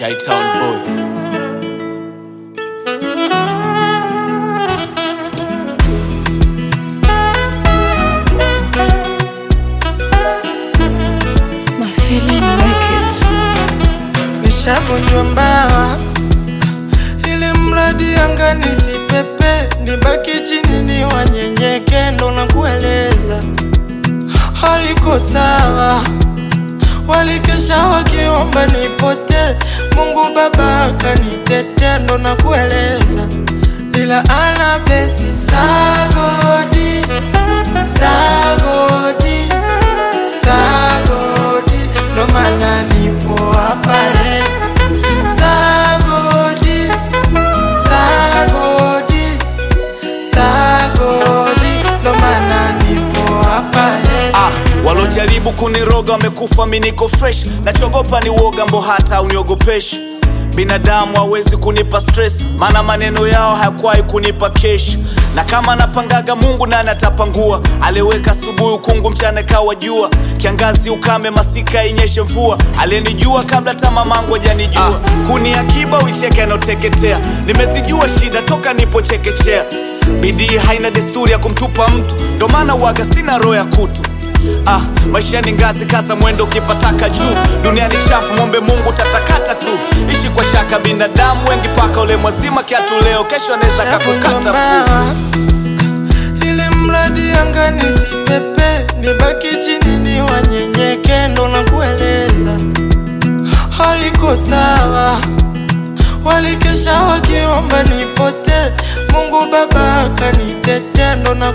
Shytown boy. Nishavunjwa mbawa ili mradi anga nisipepe nibaki chini ni wanyenyeke ndo na kueleza haiko sawa. Walikesha wakiomba nipote mungu baba kanitetea, ndo nakueleza, ila ana blesi sagodi walojaribu kuniroga wamekufa, mi niko fresh. Nachogopa ni uoga, mbo hata uniogopeshi. Binadamu hawezi kunipa stress, maana maneno yao hayakuwahi kunipa kesh. Na kama napangaga Mungu nani atapangua? Aliweka asubuhi ukungu, mchana kawa jua, kiangazi ukame, masika inyeshe mvua. Aliyenijua kabla hata mamangu hajanijua. Ah, kuni akiba uicheke anaoteketea. Nimezijua shida toka nipochekechea. Bidii haina desturi ya kumtupa mtu, ndo maana waga sina roho ya kutu. Ah, maisha ni ngazi, kaza mwendo ukipataka juu. Dunia ni chafu, mwombe Mungu tatakata tu. Ishi kwa shaka, binadamu wengi paka ule mwazima kiatu leo, kesho anaweza kakukata ile mradi anga ni nibaki chini ni wanyenyeke na kueleza haiko sawa walikesha wakiomba nipote mungu baba akanitete ndo na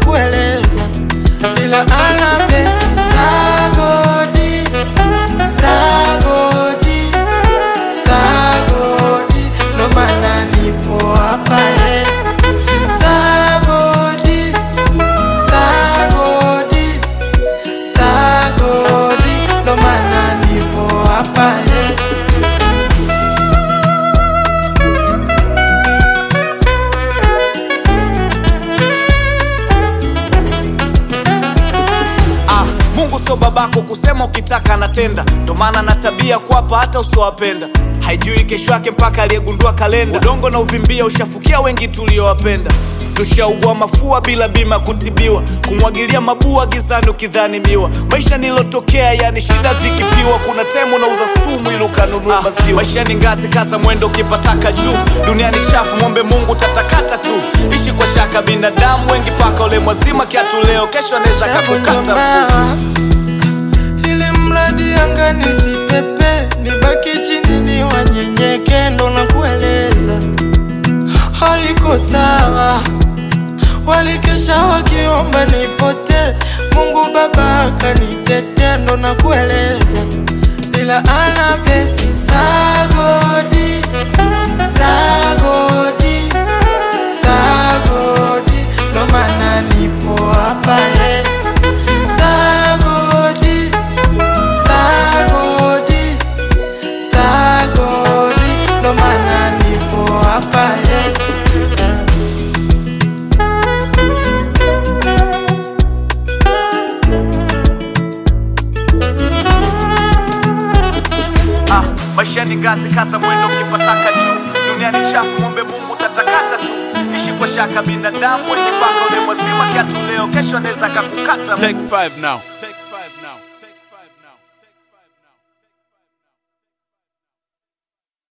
babako kusema ukitaka anatenda, ndo maana na tabia kuwapa hata usiowapenda. Haijui kesho yake mpaka aliyegundua kalenda. Udongo na uvimbia ushafukia wengi tuliowapenda. Tushaugua mafua bila bima kutibiwa, kumwagilia mabua gizani ukidhani miwa. Maisha nilotokea yani shida vikipiwa, kuna temu nauza sumu ili ukanunua maziwa. Maisha ni ngazi, kaza mwendo ukipataka juu. Dunia ni chafu, mwombe Mungu tatakata tu. Ishi kwa shaka, binadamu wengi paka ule mwazima kiatu leo, kesho anaweza kakukata mradi anga nisipepe nibaki chini ni wanyenyeke ndo na kueleza haiko sawa walikesha wakiomba nipote maisha ni ngazi, kaza mwendo ukipataka juu. Dunia ni chafu, mwombe Mungu tatakata tu. Ishi kwa shaka, binadamu wenye ni mwazima kiatu leo, kesho anaweza kakukata. Take five now.